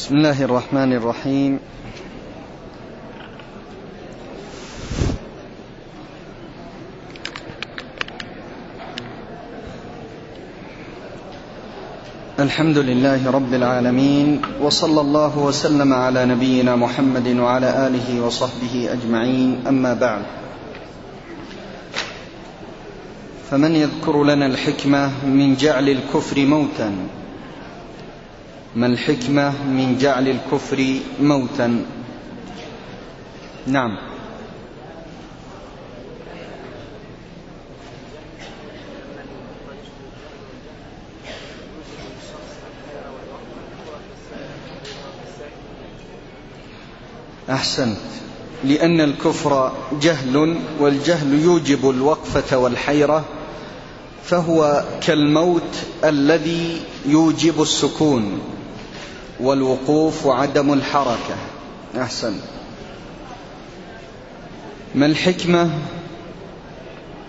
بسم الله الرحمن الرحيم. الحمد لله رب العالمين وصلى الله وسلم على نبينا محمد وعلى آله وصحبه أجمعين أما بعد. فمن يذكر لنا الحكمة من جعل الكفر موتا ما الحكمة من جعل الكفر موتا؟ نعم. أحسنت. لأن الكفر جهل والجهل يوجب الوقفة والحيرة فهو كالموت الذي يوجب السكون. والوقوف وعدم الحركة. أحسن. ما الحكمة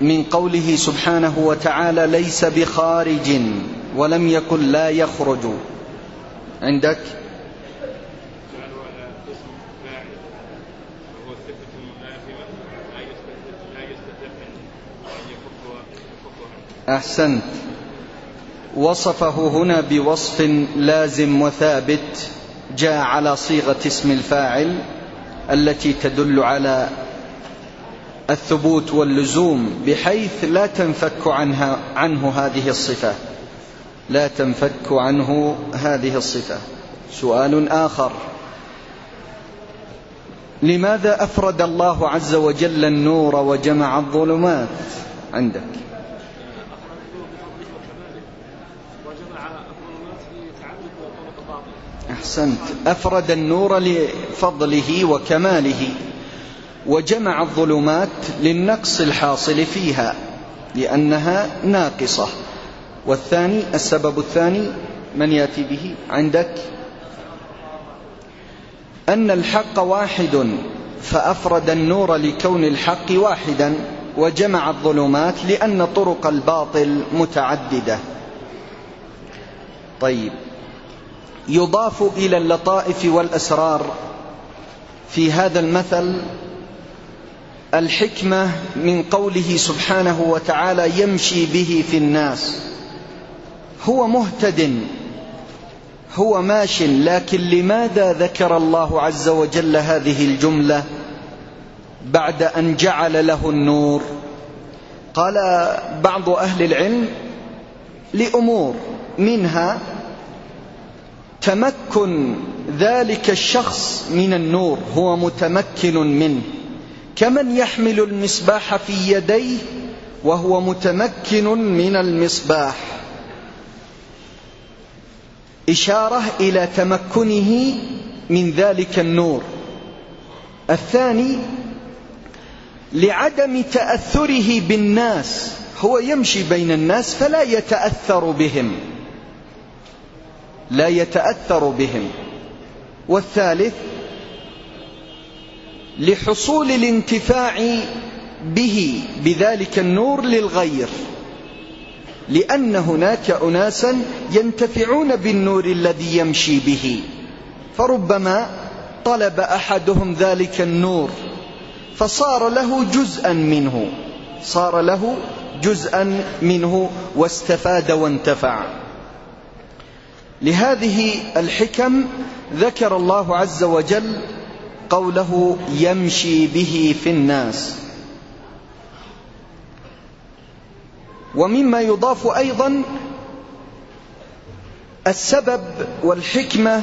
من قوله سبحانه وتعالى ليس بخارج ولم يكن لا يخرج؟ عندك؟ أحسنت. وصفه هنا بوصف لازم وثابت جاء على صيغة اسم الفاعل التي تدل على الثبوت واللزوم بحيث لا تنفك عنها عنه هذه الصفة. لا تنفك عنه هذه الصفة. سؤال آخر. لماذا أفرد الله عز وجل النور وجمع الظلمات عندك؟ أحسنت. أفرد النور لفضله وكماله وجمع الظلمات للنقص الحاصل فيها لأنها ناقصة. والثاني السبب الثاني من يأتي به؟ عندك؟ أن الحق واحد فأفرد النور لكون الحق واحدا وجمع الظلمات لأن طرق الباطل متعددة. طيب. يضاف إلى اللطائف والأسرار. في هذا المثل الحكمة من قوله سبحانه وتعالى يمشي به في الناس. هو مهتد هو ماش لكن لماذا ذكر الله عز وجل هذه الجملة بعد أن جعل له النور؟ قال بعض أهل العلم لأمور منها تمكن ذلك الشخص من النور هو متمكن منه. كمن يحمل المصباح في يديه وهو متمكن من المصباح. إشارة إلى تمكنه من ذلك النور. الثاني لعدم تأثره بالناس. هو يمشي بين الناس فلا يتأثر بهم. لا يتأثر بهم. والثالث لحصول الانتفاع به بذلك النور للغير. لأن هناك اناسا ينتفعون بالنور الذي يمشي به. فربما طلب أحدهم ذلك النور فصار له جزءا منه. صار له جزءا منه واستفاد وانتفع. لهذه الحكم ذكر الله عز وجل قوله يمشي به في الناس. ومما يضاف أيضا السبب والحكمة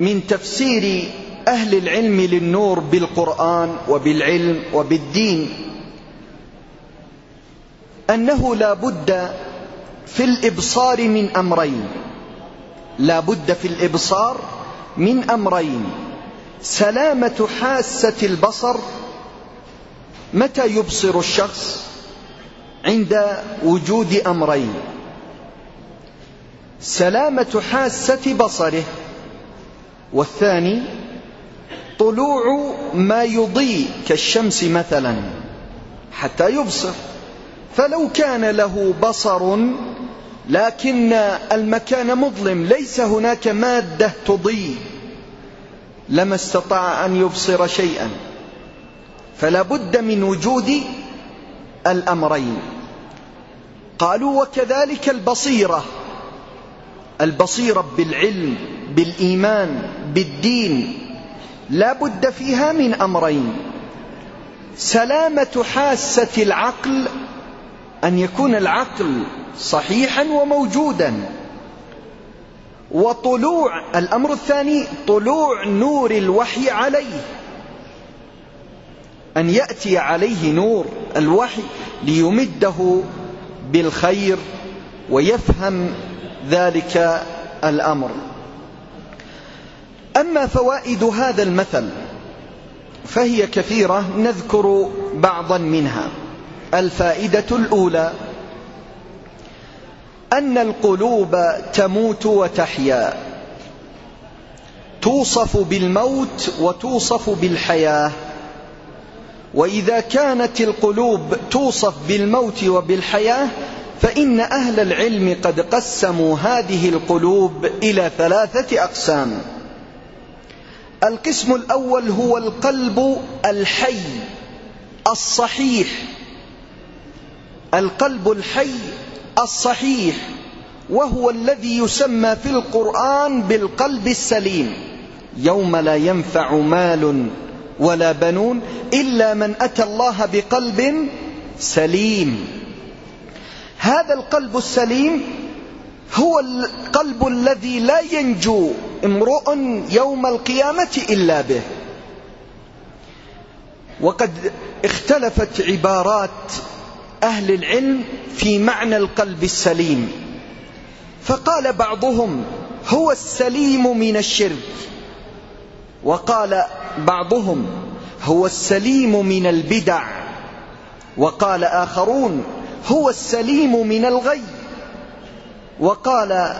من تفسير أهل العلم للنور بالقرآن وبالعلم وبالدين أنه لا بد في الإبصار من أمرين. لا بد في الإبصار من أمرين. سلامة حاسة البصر متى يبصر الشخص؟ عند وجود أمرين. سلامة حاسة بصره. والثاني طلوع ما يضيء كالشمس مثلا حتى يبصر. فلو كان له بصر لكن المكان مظلم ليس هناك مادة تضيء. لما استطاع أن يبصر شيئا. فلا بد من وجود الأمرين. قالوا وكذلك البصيرة. البصيرة بالعلم بالإيمان بالدين. لا بد فيها من أمرين. سلامة حاسة العقل أن يكون العقل صحيحا وموجودا. وطلوع الأمر الثاني طلوع نور الوحي عليه. أن يأتي عليه نور الوحي ليمده بالخير ويفهم ذلك الأمر. أما فوائد هذا المثل فهي كثيرة نذكر بعضا منها. الفائدة الأولى أن القلوب تموت وتحيا. توصف بالموت وتوصف بالحياة. وإذا كانت القلوب توصف بالموت وبالحياة فإن أهل العلم قد قسموا هذه القلوب إلى ثلاثة أقسام. القسم الأول هو القلب الحي الصحيح. القلب الحي الصحيح وهو الذي يسمى في القرآن بالقلب السليم. يوم لا ينفع مال ولا بنون إلا من أتى الله بقلب سليم. هذا القلب السليم هو القلب الذي لا ينجو امرؤ يوم القيامة إلا به. وقد اختلفت عبارات أهل العلم في معنى القلب السليم. فقال بعضهم هو السليم من الشرك. وقال بعضهم هو السليم من البدع. وقال آخرون هو السليم من الغي. وقال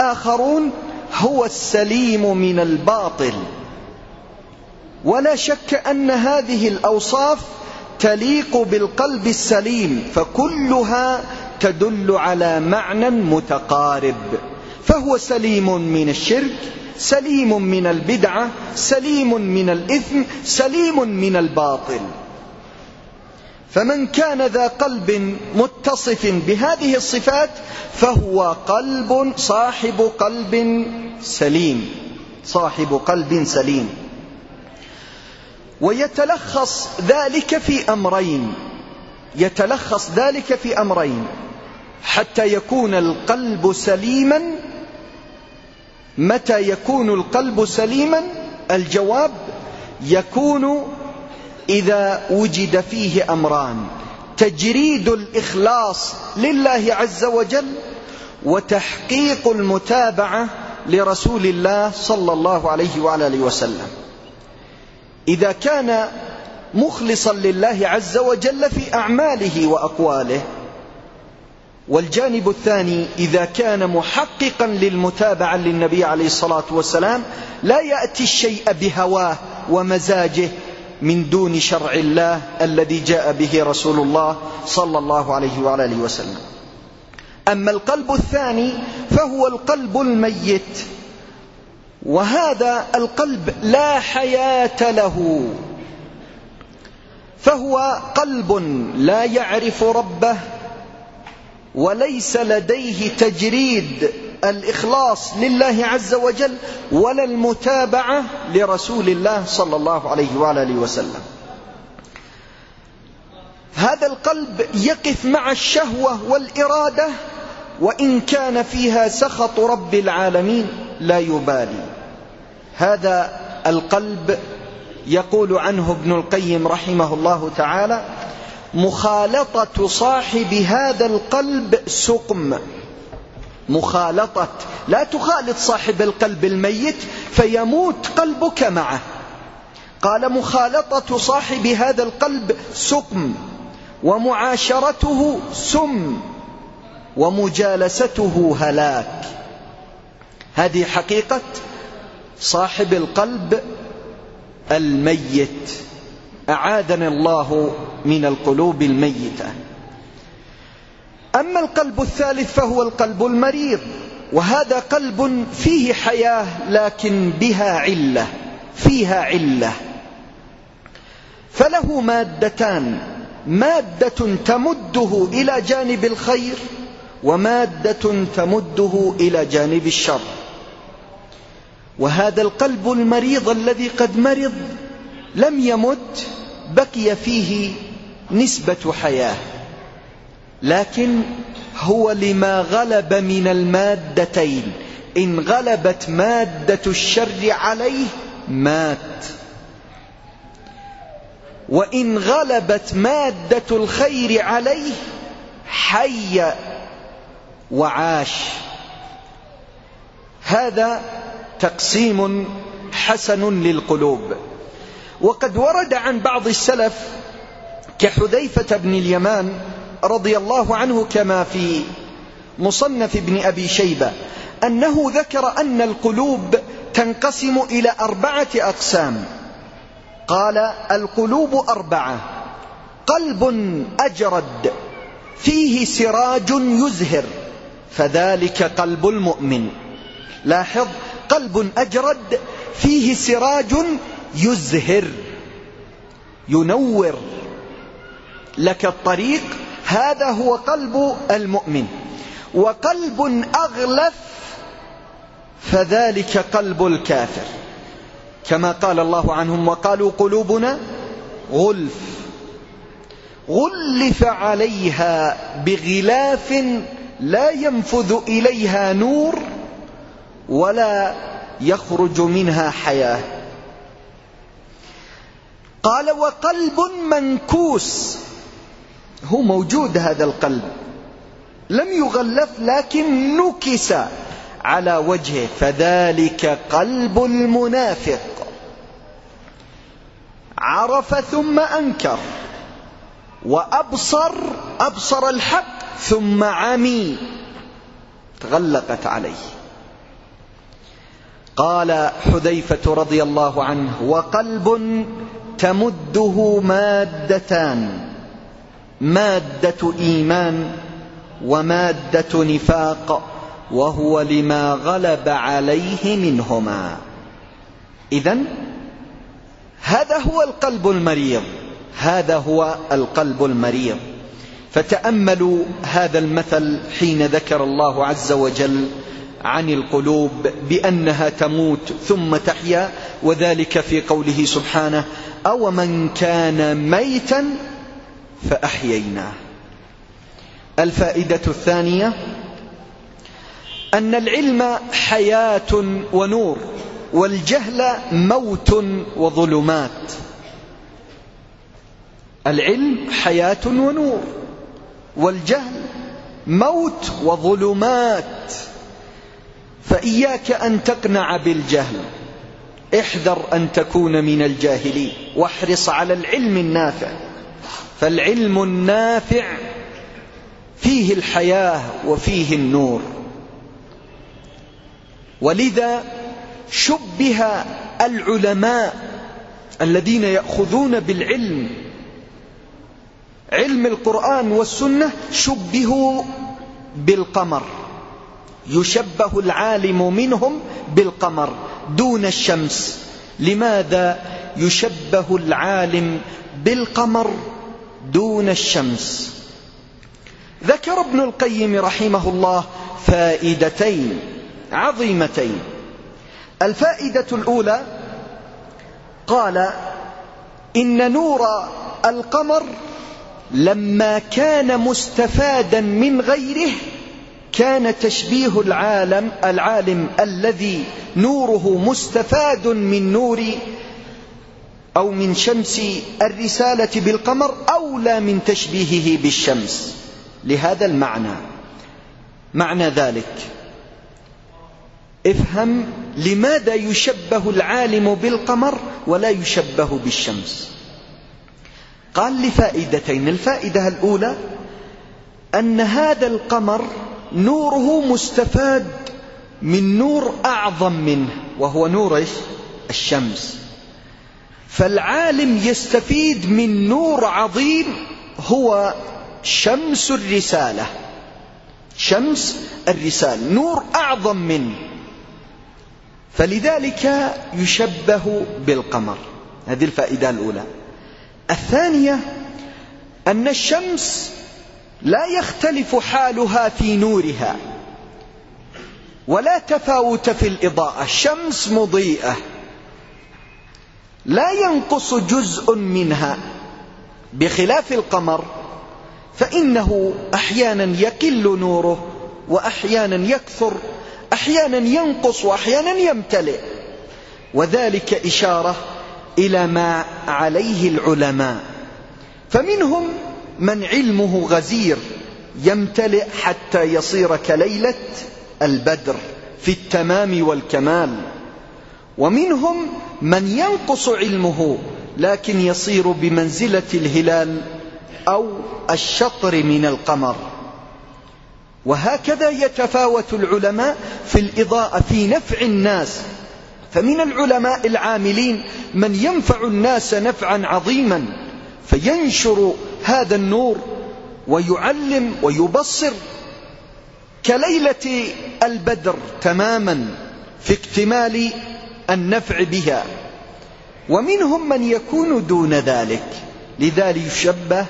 آخرون هو السليم من الباطل. ولا شك أن هذه الأوصاف تليق بالقلب السليم فكلها تدل على معنى متقارب. فهو سليم من الشرك سليم من البدعة سليم من الإثم سليم من الباطل. فمن كان ذا قلب متصف بهذه الصفات فهو قلب صاحب قلب سليم. صاحب قلب سليم. ويتلخص ذلك في أمرين. يتلخص ذلك في أمرين. حتى يكون القلب سليما. متى يكون القلب سليما؟ الجواب يكون إذا وجد فيه أمران. تجريد الإخلاص لله عز وجل وتحقيق المتابعة لرسول الله صلى الله عليه وعلى آله وسلم. إذا كان مخلصا لله عز وجل في أعماله وأقواله. والجانب الثاني إذا كان محققا للمتابعة للنبي عليه الصلاة والسلام لا يأتي الشيء بهواه ومزاجه من دون شرع الله الذي جاء به رسول الله صلى الله عليه وعلى آله وسلم. أما القلب الثاني فهو القلب الميت. وهذا القلب لا حياة له. فهو قلب لا يعرف ربه وليس لديه تجريد الإخلاص لله عز وجل ولا المتابعة لرسول الله صلى الله عليه وآله وسلم. هذا القلب يقف مع الشهوة والإرادة وإن كان فيها سخط رب العالمين لا يبالي. هذا القلب يقول عنه ابن القيم رحمه الله تعالى مخالطة صاحب هذا القلب سقم. مخالطة لا تخالط صاحب القلب الميت فيموت قلبك معه. قال مخالطة صاحب هذا القلب سقم ومعاشرته سم ومجالسته هلاك. هذه حقيقة؟ صاحب القلب الميت. أعاذنا الله من القلوب الميتة. أما القلب الثالث فهو القلب المريض وهذا قلب فيه حياة لكن بها علة فيها علة. فله مادتان مادة تمده إلى جانب الخير ومادة تمده إلى جانب الشر. وهذا القلب المريض الذي قد مرض لم يمت بقي فيه نسبة حياة. لكن هو لما غلب من المادتين إن غلبت مادة الشر عليه مات. وإن غلبت مادة الخير عليه حي وعاش. هذا تقسيم حسن للقلوب. وقد ورد عن بعض السلف كحذيفة بن اليمان رضي الله عنه كما في مصنف ابن أبي شيبة أنه ذكر أن القلوب تنقسم إلى أربعة أقسام. قال القلوب أربعة. قلب أجرد. فيه سراج يزهر. فذلك قلب المؤمن. لاحظ قلب أجرد فيه سراج يزهر ينور. لك الطريق هذا هو قلب المؤمن. وقلب أغلف فذلك قلب الكافر. كما قال الله عنهم وقالوا قلوبنا غلف. غلف عليها بغلاف لا ينفذ إليها نور ولا يخرج منها حياة. قال وقلب منكوس. هو موجود هذا القلب. لم يغلف لكن نكس على وجهه. فذلك قلب المنافق. عرف ثم أنكر. وأبصر أبصر الحق ثم عمي. تغلقت عليه. قال حذيفة رضي الله عنه وقلب تمده مادتان مادة إيمان ومادة نفاق وهو لما غلب عليه منهما. اذا هذا هو القلب المريض هذا هو القلب المريض. فتأملوا هذا المثل حين ذكر الله عز وجل عن القلوب بأنها تموت ثم تحيا وذلك في قوله سبحانه أو من كان ميتا فأحييناه. الفائدة الثانية أن العلم حياة ونور والجهل موت وظلمات. العلم حياة ونور والجهل موت وظلمات. فإياك أن تقنع بالجهل. احذر أن تكون من الجاهلين. واحرص على العلم النافع. فالعلم النافع فيه الحياة وفيه النور. ولذا شبه العلماء الذين يأخذون بالعلم. علم القرآن والسنة شبهوا بالقمر. يشبه العالم منهم بالقمر دون الشمس. لماذا يشبه العالم بالقمر دون الشمس؟ ذكر ابن القيم رحمه الله فائدتين عظيمتين. الفائدة الأولى قال إن نور القمر لما كان مستفادا من غيره كان تشبيه العالم العالم الذي نوره مستفاد من نور أو من شمس الرسالة بالقمر أولى من تشبيهه بالشمس. لهذا المعنى. معنى ذلك. افهم لماذا يشبه العالم بالقمر ولا يشبه بالشمس. قال لفائدتين الفائدة الأولى أن هذا القمر نوره مستفاد من نور أعظم منه وهو نور الشمس. فالعالم يستفيد من نور عظيم هو شمس الرسالة. شمس الرسال نور أعظم منه. فلذلك يشبه بالقمر. هذه الفائدة الأولى. الثانية أن الشمس لا يختلف حالها في نورها. ولا تفاوت في الإضاءة. الشمس مضيئة. لا ينقص جزء منها. بخلاف القمر فإنه أحيانا يقل نوره وأحيانا يكثر أحيانا ينقص وأحيانا يمتلئ. وذلك إشارة إلى ما عليه العلماء. فمنهم من علمه غزير يمتلئ حتى يصير كليلة البدر في التمام والكمال. ومنهم من ينقص علمه لكن يصير بمنزلة الهلال أو الشطر من القمر. وهكذا يتفاوت العلماء في الإضاءة في نفع الناس. فمن العلماء العاملين من ينفع الناس نفعا عظيما فينشر هذا النور ويعلم ويبصر كليلة البدر تماما في اكتمال النفع بها. ومنهم من يكون دون ذلك. لذلك يشبه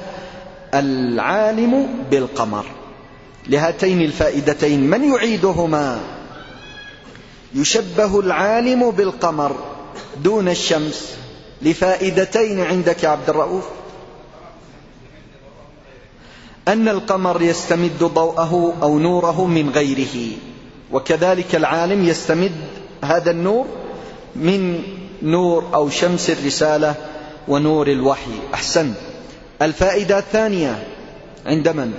العالم بالقمر. لهاتين الفائدتين. من يعيدهما؟ يشبه العالم بالقمر دون الشمس. لفائدتين عندك يا عبد الرؤوف. أن القمر يستمد ضوءه أو نوره من غيره. وكذلك العالم يستمد هذا النور من نور أو شمس الرسالة ونور الوحي. أحسن. الفائدة الثانية عند من؟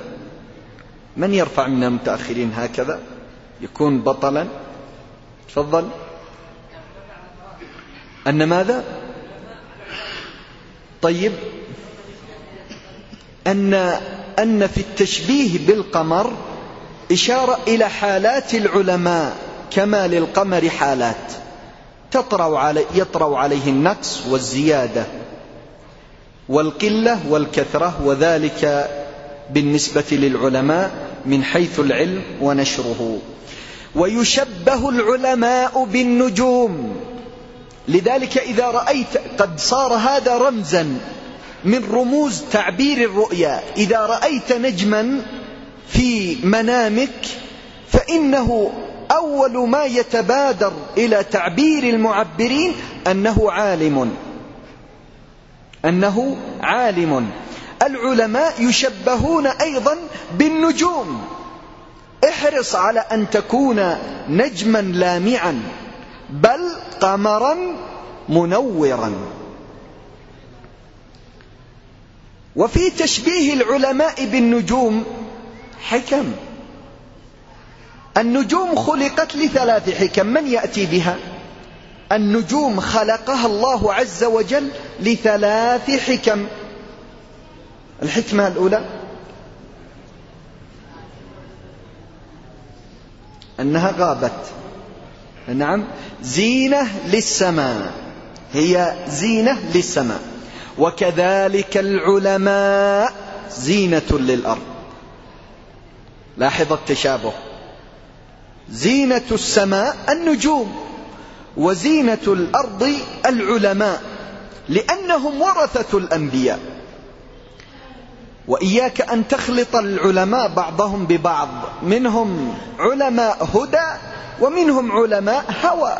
من يرفع من المتأخرين هكذا؟ يكون بطلا. تفضل. أن ماذا؟ طيب. أن أن في التشبيه بالقمر إشارة إلى حالات العلماء كما للقمر حالات. تطرأ علي يطرأ عليه النقص والزيادة والقلة والكثرة وذلك بالنسبة للعلماء من حيث العلم ونشره. ويشبه العلماء بالنجوم. لذلك إذا رأيت قد صار هذا رمزا من رموز تعبير الرؤيا. إذا رأيت نجما في منامك فإنه أول ما يتبادر إلى تعبير المعبرين أنه عالم. أنه عالم. العلماء يشبهون أيضا بالنجوم. احرص على أن تكون نجما لامعا بل قمرا منورا. وفي تشبيه العلماء بالنجوم حكم. النجوم خلقت لثلاث حكم من يأتي بها؟ النجوم خلقها الله عز وجل لثلاث حكم. الحكمة الأولى أنها غابت. نعم زينة للسماء هي زينة للسماء. وكذلك العلماء زينة للأرض. لاحظ التشابه. زينة السماء النجوم وزينة الأرض العلماء لأنهم ورثة الأنبياء. وإياك أن تخلط العلماء بعضهم ببعض منهم علماء هدى ومنهم علماء هوى.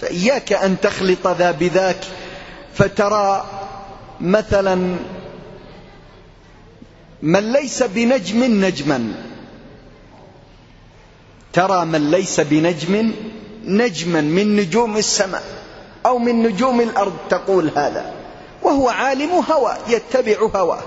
فإياك أن تخلط ذا بذاك فترى مثلا من ليس بنجم نجما. ترى من ليس بنجم نجما من نجوم السماء أو من نجوم الأرض تقول هذا. وهو عالم هوى يتبع هواه.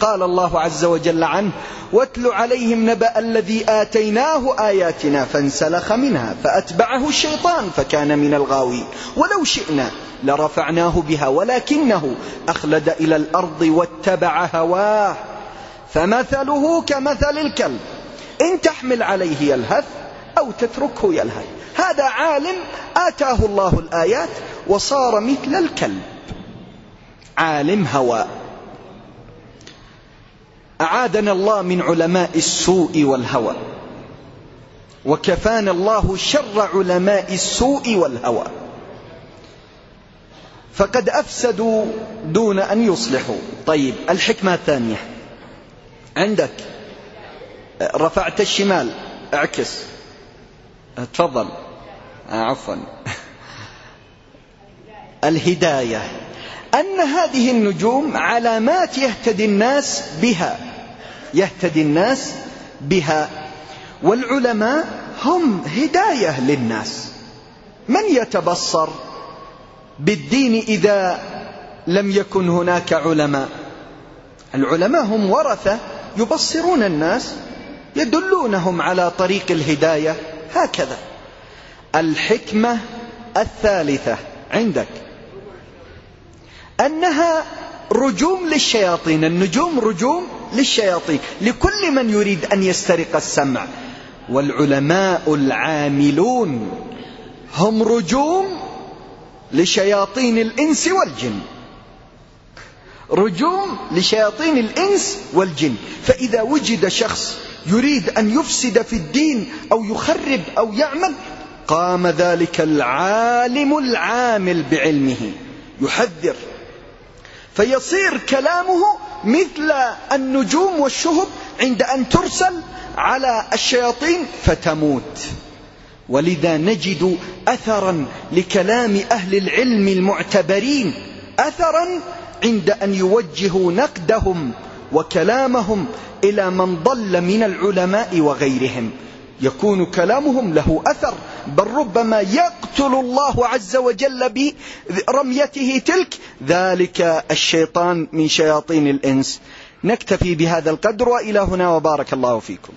قال الله عز وجل عنه واتل عليهم نبأ الذي آتيناه آياتنا فانسلخ منها فأتبعه الشيطان فكان من الغاوين ولو شئنا لرفعناه بها ولكنه أخلد إلى الأرض واتبع هواه. فمثله كمثل الكلب إن تحمل عليه يلهث أو تتركه يلهث. هذا عالم آتاه الله الآيات وصار مثل الكلب. عالم هوى. أعادنا الله من علماء السوء والهوى. وكفانا الله شر علماء السوء والهوى. فقد أفسدوا دون أن يصلحوا. طيب الحكمة الثانية. عندك. رفعت الشمال. اعكس. تفضل. عفوا. الهداية. أن هذه النجوم علامات يهتدي الناس بها. يهتدي الناس بها. والعلماء هم هداية للناس. من يتبصر بالدين إذا لم يكن هناك علماء؟ العلماء هم ورثة يبصرون الناس يدلونهم على طريق الهداية. هكذا. الحكمة الثالثة عندك. أنها رجوم للشياطين. النجوم رجوم للشياطين لكل من يريد أن يسترق السمع. والعلماء العاملون هم رجوم لشياطين الإنس والجن. رجوم لشياطين الإنس والجن. فإذا وجد شخص يريد أن يفسد في الدين أو يخرب أو يعمل قام ذلك العالم العامل بعلمه يحذر. فيصير كلامه مثل النجوم والشهب عند أن ترسل على الشياطين فتموت. ولذا نجد أثرا لكلام أهل العلم المعتبرين أثرا عند أن يوجهوا نقدهم وكلامهم إلى من ضل من العلماء وغيرهم. يكون كلامهم له أثر بل ربما يقتل الله عز وجل برميته تلك. ذلك الشيطان من شياطين الإنس. نكتفي بهذا القدر وإلى هنا وبارك الله فيكم.